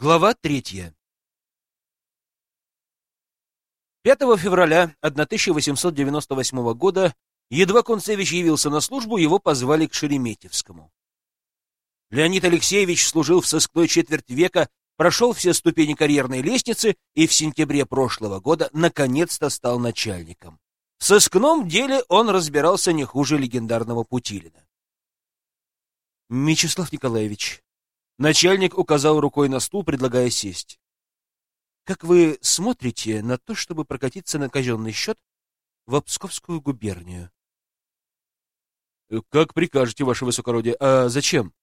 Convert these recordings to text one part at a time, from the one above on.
Глава третья. 5 февраля 1898 года, едва Концевич явился на службу, его позвали к Шереметьевскому. Леонид Алексеевич служил в сыскной четверть века, прошел все ступени карьерной лестницы и в сентябре прошлого года наконец-то стал начальником. В сыскном деле он разбирался не хуже легендарного Путилина. «Мечислав Николаевич», Начальник указал рукой на стул, предлагая сесть. Как вы смотрите на то, чтобы прокатиться на казенный счет в Псковскую губернию? Как прикажете, ваше высокородие. А зачем?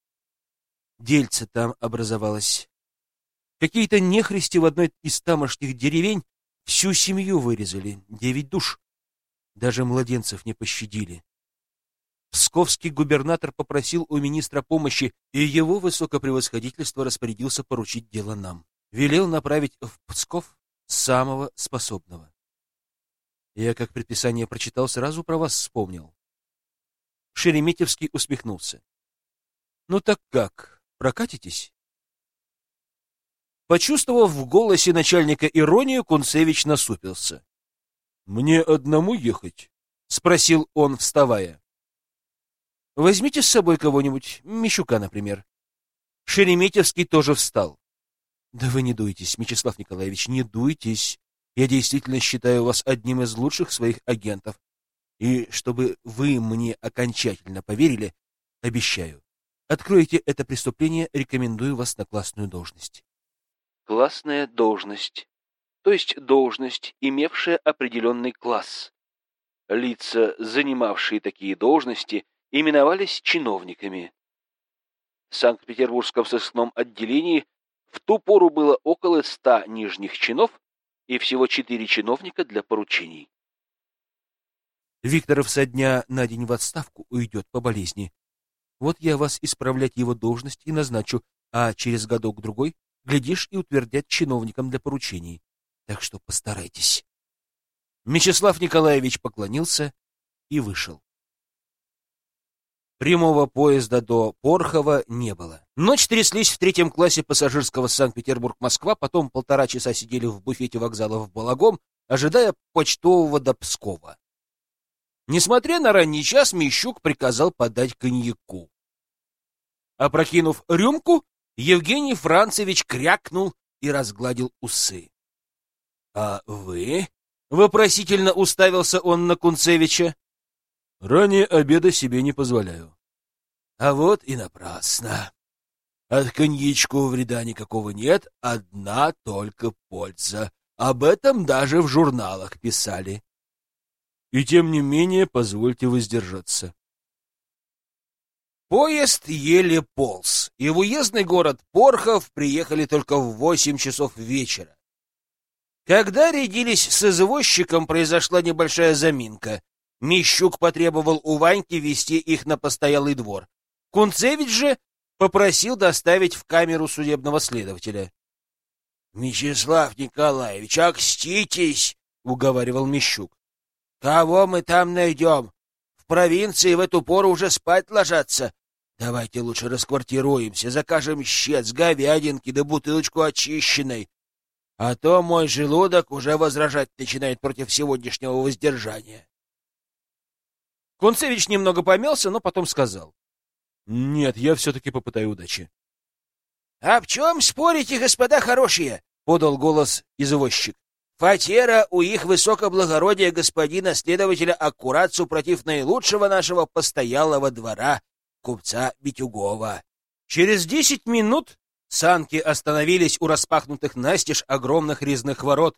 Дельце там образовалось. Какие-то нехристи в одной из тамошних деревень всю семью вырезали, девять душ. Даже младенцев не пощадили. Псковский губернатор попросил у министра помощи, и его высокопревосходительство распорядился поручить дело нам. Велел направить в Псков самого способного. Я, как предписание прочитал, сразу про вас вспомнил. Шереметьевский усмехнулся. Ну так как, прокатитесь? Почувствовав в голосе начальника иронию, Кунцевич насупился. «Мне одному ехать?» — спросил он, вставая. Возьмите с собой кого-нибудь, Мещука, например. Шереметьевский тоже встал. Да вы не дуйтесь, Мячеслав Николаевич, не дуйтесь. Я действительно считаю вас одним из лучших своих агентов. И чтобы вы мне окончательно поверили, обещаю, откроете это преступление, рекомендую вас на классную должность. Классная должность, то есть должность, имевшая определенный класс. Лица, занимавшие такие должности, именовались чиновниками. В Санкт-Петербургском сыскном отделении в ту пору было около ста нижних чинов и всего четыре чиновника для поручений. Викторов со дня на день в отставку уйдет по болезни. Вот я вас исправлять его должность и назначу, а через годок-другой, глядишь, и утвердят чиновникам для поручений. Так что постарайтесь. Мячеслав Николаевич поклонился и вышел. Прямого поезда до Порхова не было. Ночь тряслись в третьем классе пассажирского Санкт-Петербург-Москва, потом полтора часа сидели в буфете вокзала в Балагом, ожидая почтового до Пскова. Несмотря на ранний час, Мещук приказал подать коньяку. Опрокинув рюмку, Евгений Францевич крякнул и разгладил усы. — А вы? — вопросительно уставился он на Кунцевича. Ранее обеда себе не позволяю. А вот и напрасно. От коньячку вреда никакого нет, одна только польза. Об этом даже в журналах писали. И тем не менее, позвольте воздержаться. Поезд еле полз, и в уездный город Порхов приехали только в восемь часов вечера. Когда рядились с извозчиком, произошла небольшая заминка. Мищук потребовал у Ваньки вести их на постоялый двор. Кунцевич же попросил доставить в камеру судебного следователя. — Мячеслав Николаевич, окститесь, — уговаривал Мищук. — Кого мы там найдем? В провинции в эту пору уже спать ложатся. Давайте лучше расквартируемся, закажем щец, говядинки да бутылочку очищенной. А то мой желудок уже возражать начинает против сегодняшнего воздержания. Кунцевич немного помялся, но потом сказал. «Нет, я все-таки попытаю удачи». «А чем спорите, господа хорошие?» — подал голос извозчик. «Фатера у их высокоблагородия господина следователя аккурат супротив наилучшего нашего постоялого двора, купца Битюгова». Через десять минут санки остановились у распахнутых настежь огромных резных ворот.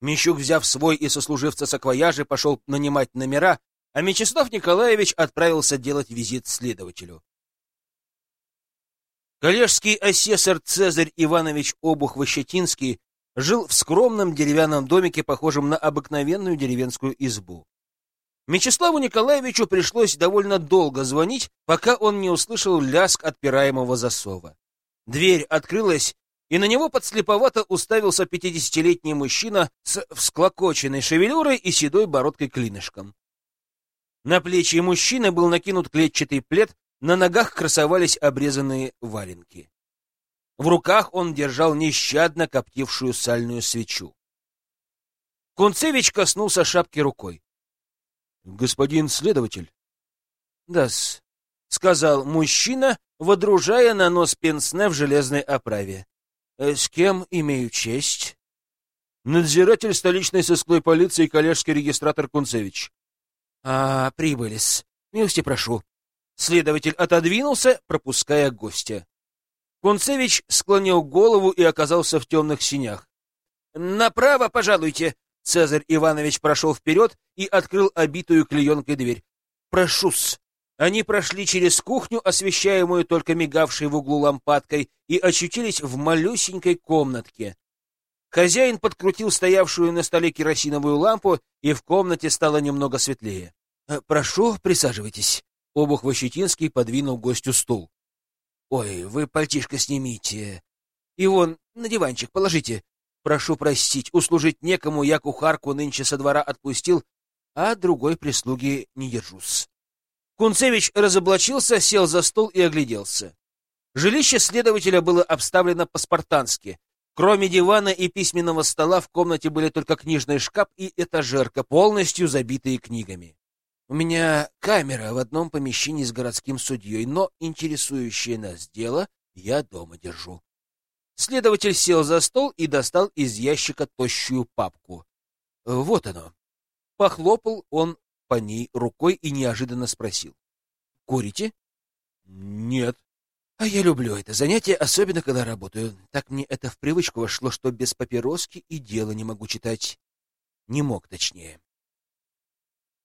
Мещук, взяв свой и сослуживца саквояжи, пошел нанимать номера, а Мячеслав Николаевич отправился делать визит следователю. Коллежский асессор Цезарь Иванович Обух-Вощетинский жил в скромном деревянном домике, похожем на обыкновенную деревенскую избу. Мячеславу Николаевичу пришлось довольно долго звонить, пока он не услышал ляск отпираемого засова. Дверь открылась, и на него подслеповато уставился пятидесятилетний мужчина с всклокоченной шевелюрой и седой бородкой-клинышком. На плечи мужчины был накинут клетчатый плед, на ногах красовались обрезанные валенки. В руках он держал нещадно коптившую сальную свечу. Кунцевич коснулся шапки рукой. — Господин следователь? — Да-с, — сказал мужчина, водружая на нос пенсне в железной оправе. «Э, — С кем имею честь? — Надзиратель столичной сыскной полиции коллежский регистратор Кунцевич. — А, прибылись. Милости прошу. Следователь отодвинулся, пропуская гостя. Кунцевич склонил голову и оказался в темных синях. «Направо, пожалуйте!» Цезарь Иванович прошел вперед и открыл обитую клеенкой дверь. «Прошу-с!» Они прошли через кухню, освещаемую только мигавшей в углу лампадкой, и очутились в малюсенькой комнатке. Хозяин подкрутил стоявшую на столе керосиновую лампу, и в комнате стало немного светлее. «Прошу, присаживайтесь». Обух Вощетинский подвинул гостю стул. «Ой, вы пальтишко снимите. И вон, на диванчик положите. Прошу простить, услужить некому, я кухарку нынче со двора отпустил, а другой прислуги не держусь». Кунцевич разоблачился, сел за стол и огляделся. Жилище следователя было обставлено по-спартански. Кроме дивана и письменного стола в комнате были только книжный шкаф и этажерка, полностью забитые книгами. У меня камера в одном помещении с городским судьей, но интересующее нас дело я дома держу. Следователь сел за стол и достал из ящика тощую папку. Вот оно. Похлопал он по ней рукой и неожиданно спросил. «Курите?» «Нет». «А я люблю это занятие, особенно когда работаю. Так мне это в привычку вошло, что без папироски и дело не могу читать. Не мог, точнее.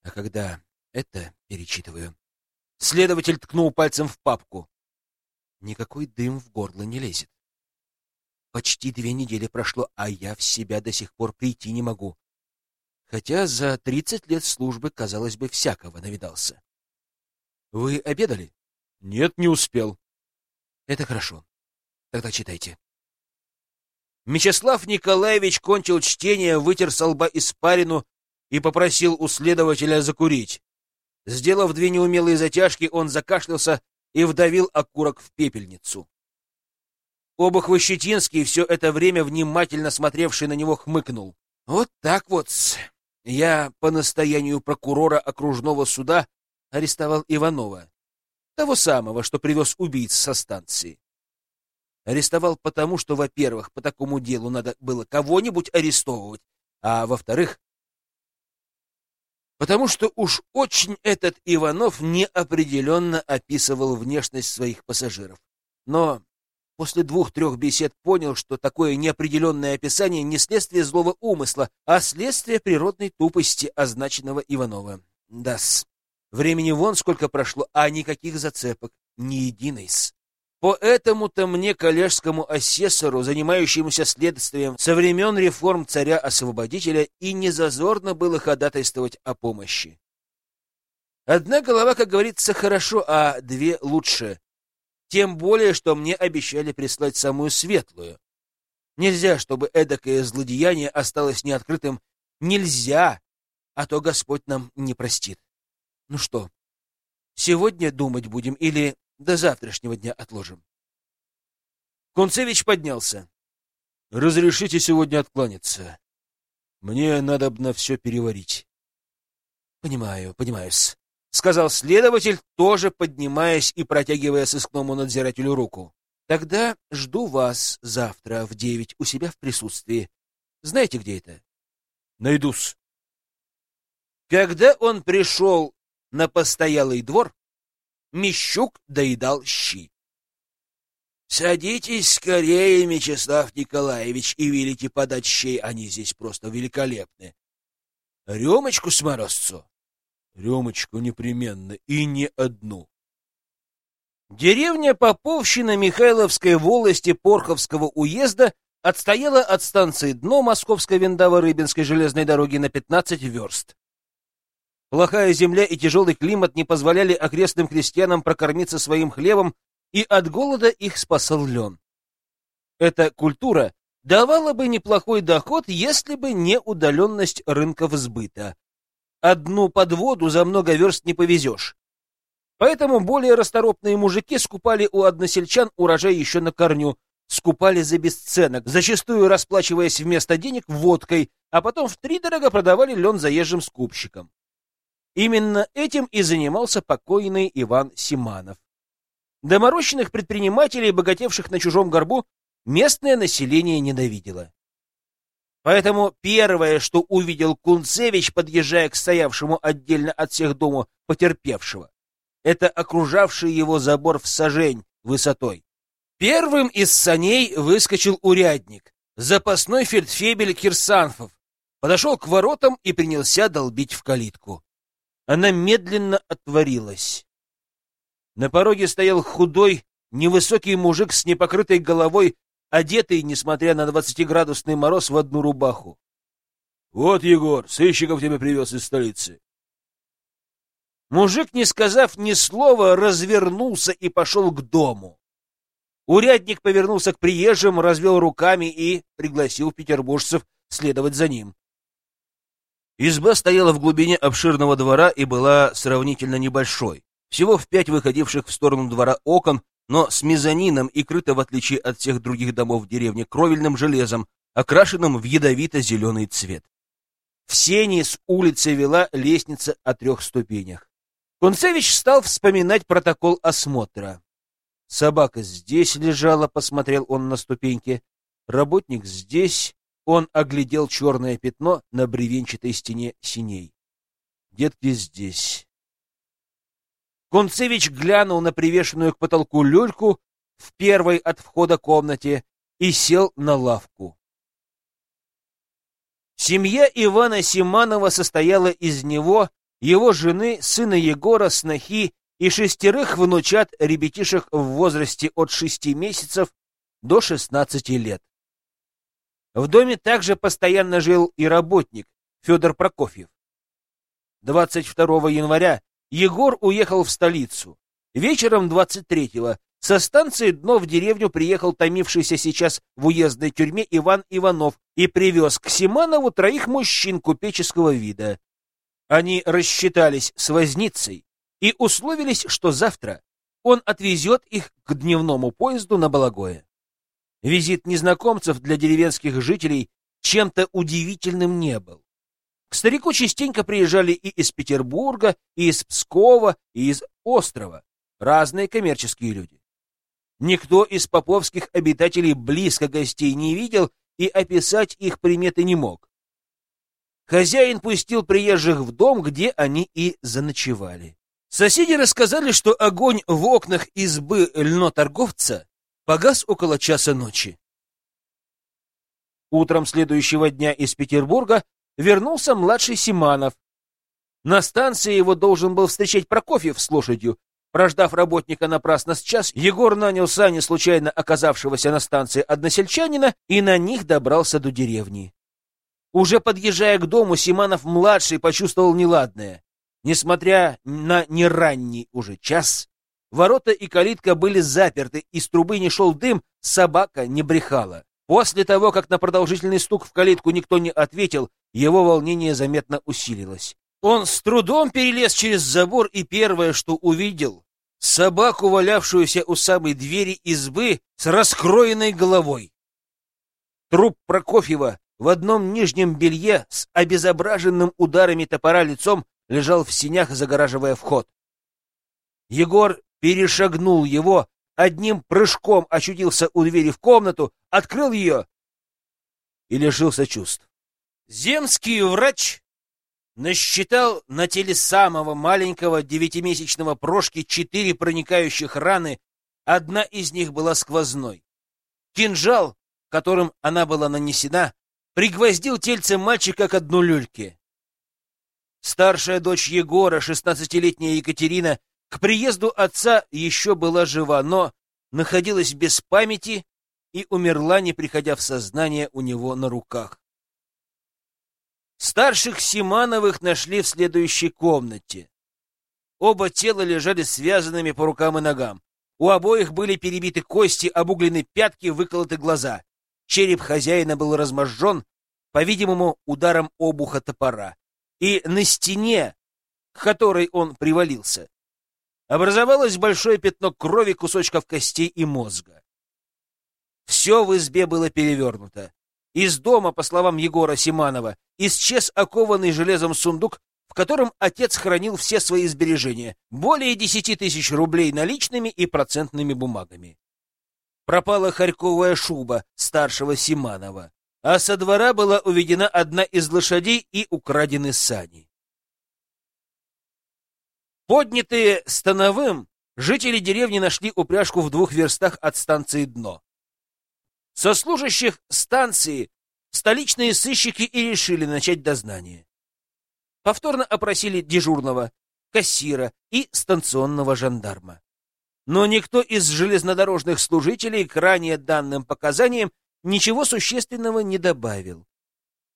А когда это перечитываю. Следователь ткнул пальцем в папку. Никакой дым в горло не лезет. Почти две недели прошло, а я в себя до сих пор прийти не могу. Хотя за тридцать лет службы, казалось бы, всякого навидался. Вы обедали? Нет, не успел. Это хорошо. Тогда читайте. Мечислав Николаевич кончил чтение, вытер со лба испарину и попросил у следователя закурить. Сделав две неумелые затяжки, он закашлялся и вдавил окурок в пепельницу. Обух Щетинский, все это время внимательно смотревший на него, хмыкнул. «Вот так вот. Я по настоянию прокурора окружного суда арестовал Иванова, того самого, что привез убийц со станции. Арестовал потому, что, во-первых, по такому делу надо было кого-нибудь арестовывать, а во-вторых, потому что уж очень этот Иванов неопределенно описывал внешность своих пассажиров. Но после двух-трех бесед понял, что такое неопределенное описание не следствие злого умысла, а следствие природной тупости означенного Иванова. Дас. Времени вон сколько прошло, а никаких зацепок, ни единой с. Поэтому-то мне, коллежскому асессору, занимающемуся следствием со времен реформ царя-освободителя, и не зазорно было ходатайствовать о помощи. Одна голова, как говорится, хорошо, а две лучше. Тем более, что мне обещали прислать самую светлую. Нельзя, чтобы эдакое злодеяние осталось неоткрытым. Нельзя, а то Господь нам не простит. Ну что, сегодня думать будем или до завтрашнего дня отложим. Кунцевич поднялся. — Разрешите сегодня откланяться. Мне надо на все переварить. — Понимаю, понимаю-с, — сказал следователь, тоже поднимаясь и протягивая сыскному надзирателю руку. — Тогда жду вас завтра в девять у себя в присутствии. Знаете, где это? — Найдусь. Когда он пришел на постоялый двор, Мещук доедал щи. — Садитесь скорее, Мечислав Николаевич, и велите подать щей, они здесь просто великолепны. — Рюмочку с морозцу? — Рюмочку непременно, и не одну. Деревня Поповщина Михайловской волости Порховского уезда отстояла от станции дно Московской Виндово-Рыбинской железной дороги на 15 верст. Плохая земля и тяжелый климат не позволяли окрестным крестьянам прокормиться своим хлебом, и от голода их спасал лен. Эта культура давала бы неплохой доход, если бы не удаленность рынков сбыта. Одну подводу за много верст не повезешь. Поэтому более расторопные мужики скупали у односельчан урожай еще на корню, скупали за бесценок, зачастую расплачиваясь вместо денег водкой, а потом втридорого продавали лен заезжим скупщикам. Именно этим и занимался покойный Иван Симанов. Доморощенных предпринимателей, богатевших на чужом горбу, местное население ненавидело. Поэтому первое, что увидел Кунцевич, подъезжая к стоявшему отдельно от всех дому потерпевшего, это окружавший его забор в сажень высотой. Первым из саней выскочил урядник, запасной фельдфебель Кирсанфов, подошел к воротам и принялся долбить в калитку. Она медленно отворилась. На пороге стоял худой, невысокий мужик с непокрытой головой, одетый, несмотря на двадцатиградусный мороз, в одну рубаху. — Вот, Егор, сыщиков тебе привез из столицы. Мужик, не сказав ни слова, развернулся и пошел к дому. Урядник повернулся к приезжим, развел руками и пригласил петербуржцев следовать за ним. Изба стояла в глубине обширного двора и была сравнительно небольшой. Всего в пять выходивших в сторону двора окон, но с мезонином и крыто, в отличие от всех других домов деревни, кровельным железом, окрашенным в ядовито-зеленый цвет. В сени с улицы вела лестница о трех ступенях. Кунцевич стал вспоминать протокол осмотра. Собака здесь лежала, посмотрел он на ступеньки. Работник здесь, он оглядел черное пятно на бревенчатой стене синей. Детки здесь. Концевич глянул на привешенную к потолку люльку в первой от входа комнате и сел на лавку. Семья Ивана Симанова состояла из него, его жены, сына Егора, снохи и шестерых внучат ребятишек в возрасте от шести месяцев до шестнадцати лет. В доме также постоянно жил и работник Федор Прокофьев. 22 января Егор уехал в столицу. Вечером 23-го со станции Дно в деревню приехал томившийся сейчас в уездной тюрьме Иван Иванов и привез к Симанову троих мужчин купеческого вида. Они рассчитались с возницей и условились, что завтра он отвезет их к дневному поезду на Балагое. Визит незнакомцев для деревенских жителей чем-то удивительным не был. К старику частенько приезжали и из Петербурга, и из Пскова, и из Острова разные коммерческие люди. Никто из поповских обитателей близко гостей не видел и описать их приметы не мог. Хозяин пустил приезжих в дом, где они и заночевали. Соседи рассказали, что огонь в окнах избы льноторговца погас около часа ночи. Утром следующего дня из Петербурга вернулся младший Симанов. На станции его должен был встречать Прокофьев с лошадью. Прождав работника напрасно с час, Егор нанял сани случайно оказавшегося на станции односельчанина и на них добрался до деревни. Уже подъезжая к дому, Симанов-младший почувствовал неладное. Несмотря на неранний уже час, Ворота и калитка были заперты, из трубы не шел дым, собака не брехала. После того, как на продолжительный стук в калитку никто не ответил, его волнение заметно усилилось. Он с трудом перелез через забор и первое, что увидел — собаку, валявшуюся у самой двери избы с раскроенной головой. Труп Прокофьева в одном нижнем белье с обезображенным ударами топора лицом лежал в синях, загораживая вход. Егор перешагнул его, одним прыжком очутился у двери в комнату, открыл ее и лишился чувств. Земский врач насчитал на теле самого маленького девятимесячного прошки четыре проникающих раны, одна из них была сквозной. Кинжал, которым она была нанесена, пригвоздил тельце мальчика к одну люльке. Старшая дочь Егора, шестнадцатилетняя Екатерина, к приезду отца еще была жива, но находилась без памяти и умерла, не приходя в сознание у него на руках. Старших Симановых нашли в следующей комнате. Оба тела лежали связанными по рукам и ногам. У обоих были перебиты кости, обуглены пятки, выколоты глаза. Череп хозяина был разможжен, по-видимому, ударом обуха топора. И на стене, к которой он привалился, образовалось большое пятно крови, кусочков костей и мозга. Все в избе было перевернуто. Из дома, по словам Егора Симанова, исчез окованный железом сундук, в котором отец хранил все свои сбережения, более десяти тысяч рублей наличными и процентными бумагами. Пропала харьковая шуба старшего Симанова, а со двора была уведена одна из лошадей и украдены сани. Поднятые становым, жители деревни нашли упряжку в двух верстах от станции Дно. Со служащих станции столичные сыщики и решили начать дознание. Повторно опросили дежурного, кассира и станционного жандарма. Но никто из железнодорожных служителей к ранее данным показаниям ничего существенного не добавил.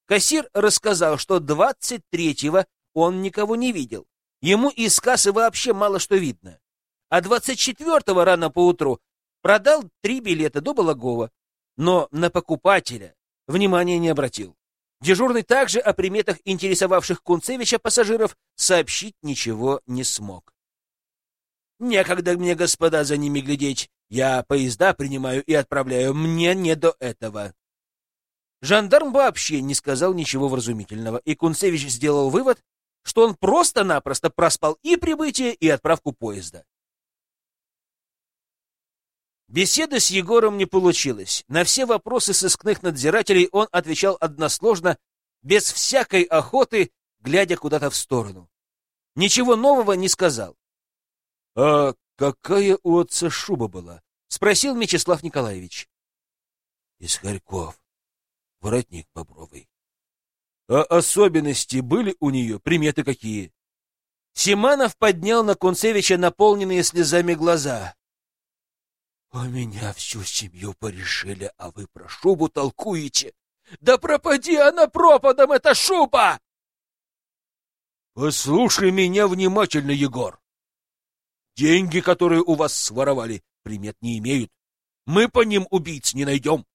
Кассир рассказал, что 23-го он никого не видел. Ему из кассы вообще мало что видно. А 24-го рано поутру продал три билета до Балагова но на покупателя внимания не обратил. Дежурный также о приметах интересовавших Кунцевича пассажиров сообщить ничего не смог. «Некогда мне, господа, за ними глядеть. Я поезда принимаю и отправляю. Мне не до этого». Жандарм вообще не сказал ничего вразумительного, и Кунцевич сделал вывод, что он просто-напросто проспал и прибытие, и отправку поезда. Беседы с Егором не получилось. На все вопросы сыскных надзирателей он отвечал односложно, без всякой охоты, глядя куда-то в сторону. Ничего нового не сказал. — А какая у отца шуба была? — спросил Мячеслав Николаевич. — Из Харьков. Воротник бобровый. — А особенности были у нее? Приметы какие? Симанов поднял на Кунцевича наполненные слезами глаза. У меня всю семью порешили, а вы про шубу толкуете. Да пропади она пропадом, эта шуба! Послушай меня внимательно, Егор. Деньги, которые у вас своровали, примет не имеют. Мы по ним убийц не найдем.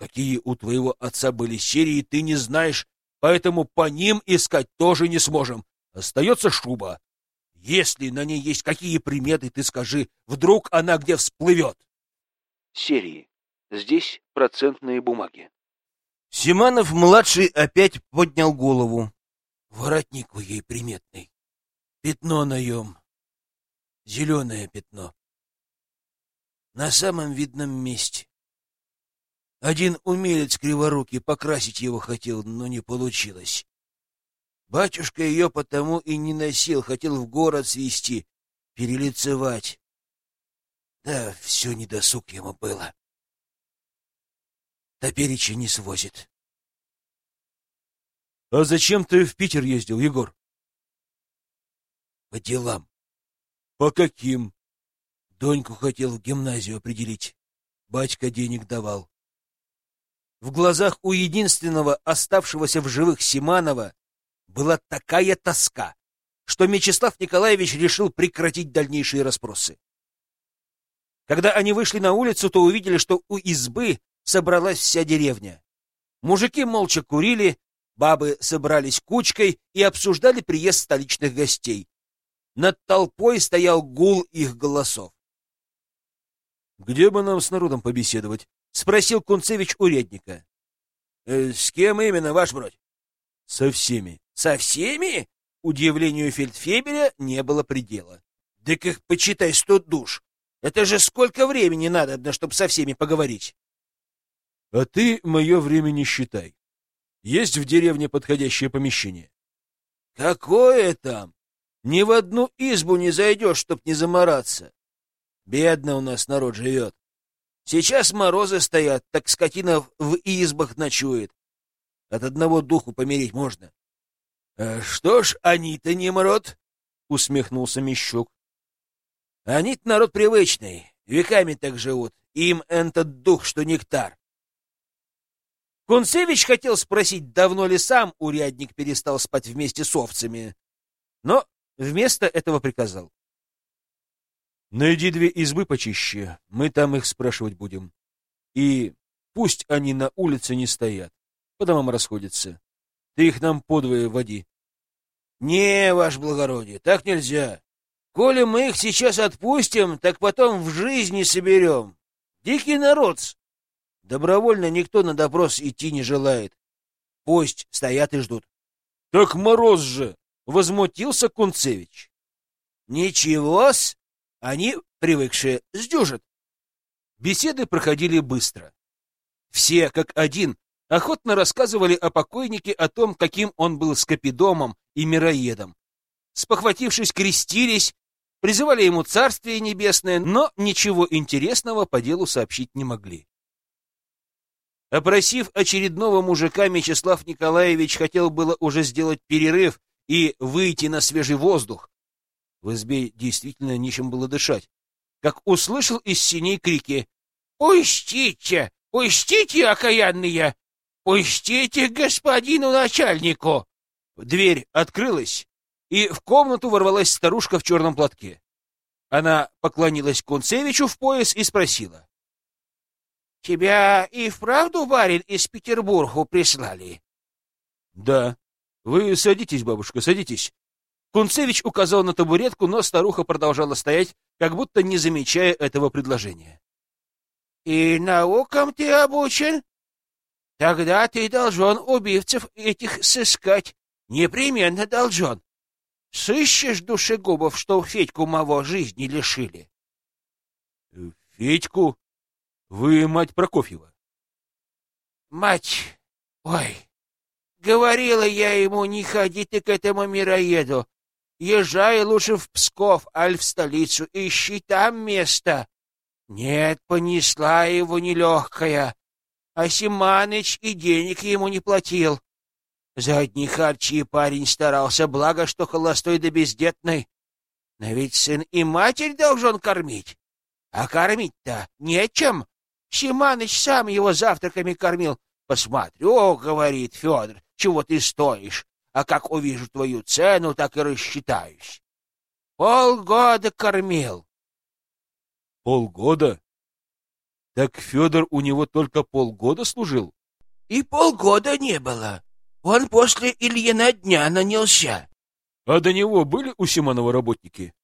Какие у твоего отца были серии, ты не знаешь, поэтому по ним искать тоже не сможем. Остается шуба. Если на ней есть какие приметы, ты скажи, вдруг она где всплывет. Серии. Здесь процентные бумаги. Симанов-младший опять поднял голову. Воротник у ей приметный. Пятно наем. Зеленое пятно. На самом видном месте. Один умелец криворукий покрасить его хотел, но не получилось. Батюшка ее потому и не носил, хотел в город свести, перелицевать. Да, все недосуг ему было. Топереча не свозит. — А зачем ты в Питер ездил, Егор? — По делам. — По каким? Доньку хотел в гимназию определить. Батька денег давал. В глазах у единственного оставшегося в живых Симанова была такая тоска, что Мечислав Николаевич решил прекратить дальнейшие расспросы. Когда они вышли на улицу, то увидели, что у избы собралась вся деревня. Мужики молча курили, бабы собрались кучкой и обсуждали приезд столичных гостей. Над толпой стоял гул их голосов. — Где бы нам с народом побеседовать? — спросил Кунцевич у редника. «Э, — С кем именно, ваш бродь? — Со всеми. Со всеми? Удивлению фельдфебеля не было предела. Да как почитай сто душ. Это же сколько времени надо, чтобы со всеми поговорить. А ты мое время не считай. Есть в деревне подходящее помещение? Какое там? Ни в одну избу не зайдешь, чтоб не замораться. Бедно у нас народ живет. Сейчас морозы стоят, так скотина в избах ночует. От одного духу помереть можно. Э, — Что ж, они-то не мрот, — усмехнулся Мещук. — Они-то народ привычный, веками так живут. Им этот дух, что нектар. Кунцевич хотел спросить, давно ли сам урядник перестал спать вместе с овцами, но вместо этого приказал. — Найди две избы почище, мы там их спрашивать будем. И пусть они на улице не стоят, по домам расходятся. Ты их нам подвое води. «Не, ваше благородие, так нельзя. Коли мы их сейчас отпустим, так потом в жизни соберем. Дикий народ. Добровольно никто на допрос идти не желает. Пусть стоят и ждут. — Так мороз же! — возмутился Кунцевич. — Ничего-с, они, привыкшие, сдюжат. Беседы проходили быстро. Все, как один, охотно рассказывали о покойнике, о том, каким он был скопидомом и мироедом. Спохватившись, крестились, призывали ему царствие небесное, но ничего интересного по делу сообщить не могли. Опросив очередного мужика, Мячеслав Николаевич хотел было уже сделать перерыв и выйти на свежий воздух. В избе действительно нечем было дышать. Как услышал из синей крики «Пустите! Пустите, окаянные! Пустите господину начальнику!» Дверь открылась, и в комнату ворвалась старушка в черном платке. Она поклонилась Кунцевичу в пояс и спросила. — Тебя и вправду, барин, из Петербурга прислали? — Да. Вы садитесь, бабушка, садитесь. Кунцевич указал на табуретку, но старуха продолжала стоять, как будто не замечая этого предложения. — И наукам ты обучен? Тогда ты должен убивцев этих сыскать. Непременно должен. Сыщешь душегубов, что Федьку моего жизни лишили? — Федьку? Вы мать Прокофьева? — Мать! Ой! Говорила я ему, не ходи ты к этому мироеду. Езжай лучше в Псков, аль в столицу, ищи там место. Нет, понесла его нелегкая. А Симаныч и денег ему не платил. За одни харчи парень старался, благо, что холостой да бездетный. Но ведь сын и матерь должен кормить. А кормить-то нечем. Симаныч сам его завтраками кормил. Посмотрю, — говорит Федор, — чего ты стоишь, а как увижу твою цену, так и рассчитаюсь. Полгода кормил. Полгода? Так Федор у него только полгода служил? И полгода не было. Он после Ильина дня нанялся. А до него были у Симонова работники?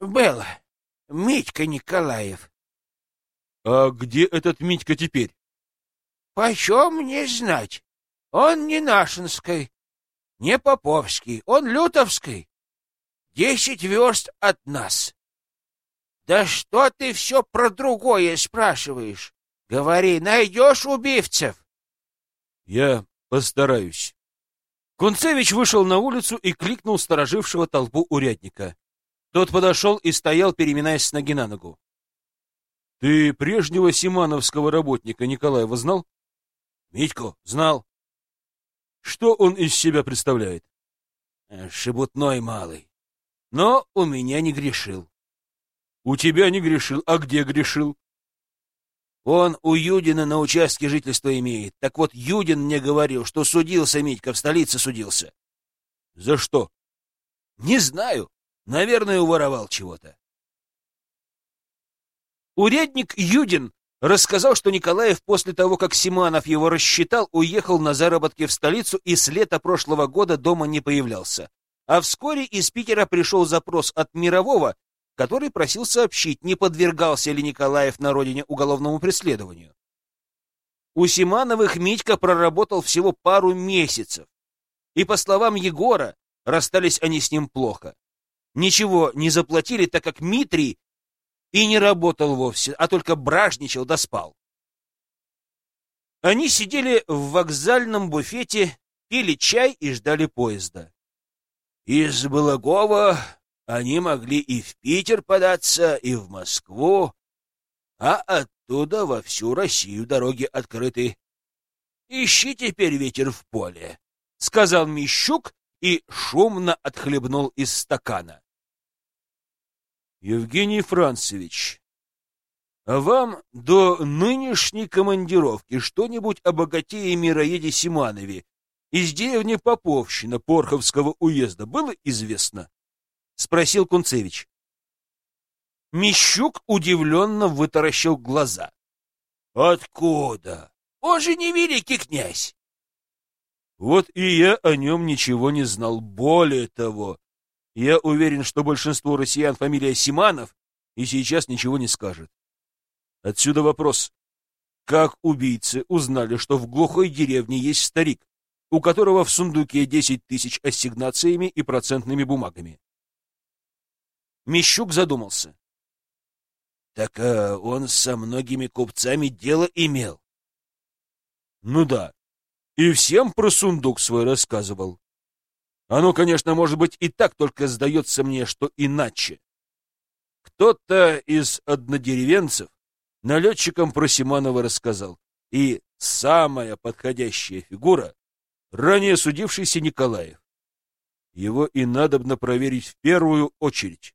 Было. Митька Николаев. А где этот Митька теперь? Почем мне знать? Он не нашинский, не поповский, он лютовский. Десять верст от нас. Да что ты все про другое спрашиваешь? Говори, найдешь убивцев? Я постараюсь. Кунцевич вышел на улицу и кликнул сторожившего толпу урядника. Тот подошел и стоял, переминаясь с ноги на ногу. — Ты прежнего симановского работника Николаева знал? — Митьку знал. — Что он из себя представляет? — Шебутной малый. Но у меня не грешил. — У тебя не грешил. А где грешил? Он у Юдина на участке жительства имеет. Так вот, Юдин мне говорил, что судился Митька, в столице судился. — За что? — Не знаю. Наверное, уворовал чего-то. Урядник Юдин рассказал, что Николаев после того, как Симанов его рассчитал, уехал на заработки в столицу и с лета прошлого года дома не появлялся. А вскоре из Питера пришел запрос от Мирового, который просил сообщить, не подвергался ли Николаев на родине уголовному преследованию. У Симановых Митька проработал всего пару месяцев, и, по словам Егора, расстались они с ним плохо. Ничего не заплатили, так как Митрий и не работал вовсе, а только бражничал да спал. Они сидели в вокзальном буфете, пили чай и ждали поезда. Из Балагова они могли и в Питер податься, и в Москву, а оттуда во всю Россию дороги открыты. Ищи теперь ветер в поле, — сказал Мищук и шумно отхлебнул из стакана. Евгений Францевич, а вам до нынешней командировки что-нибудь о богатее мироеде Симанове из деревни Поповщина Порховского уезда было известно? — спросил Кунцевич. Мещук удивленно вытаращил глаза. — Откуда? Он же не великий князь. Вот и я о нем ничего не знал. Более того, я уверен, что большинство россиян фамилия Симанов и сейчас ничего не скажет. Отсюда вопрос. Как убийцы узнали, что в глухой деревне есть старик, у которого в сундуке 10 тысяч ассигнациями и процентными бумагами? Мещук задумался. Так а он со многими купцами дело имел. Ну да, и всем про сундук свой рассказывал. Оно, конечно, может быть и так, только сдается мне, что иначе. Кто-то из однодеревенцев налетчикам про Симанова рассказал. И самая подходящая фигура — ранее судившийся Николаев. Его и надобно проверить в первую очередь.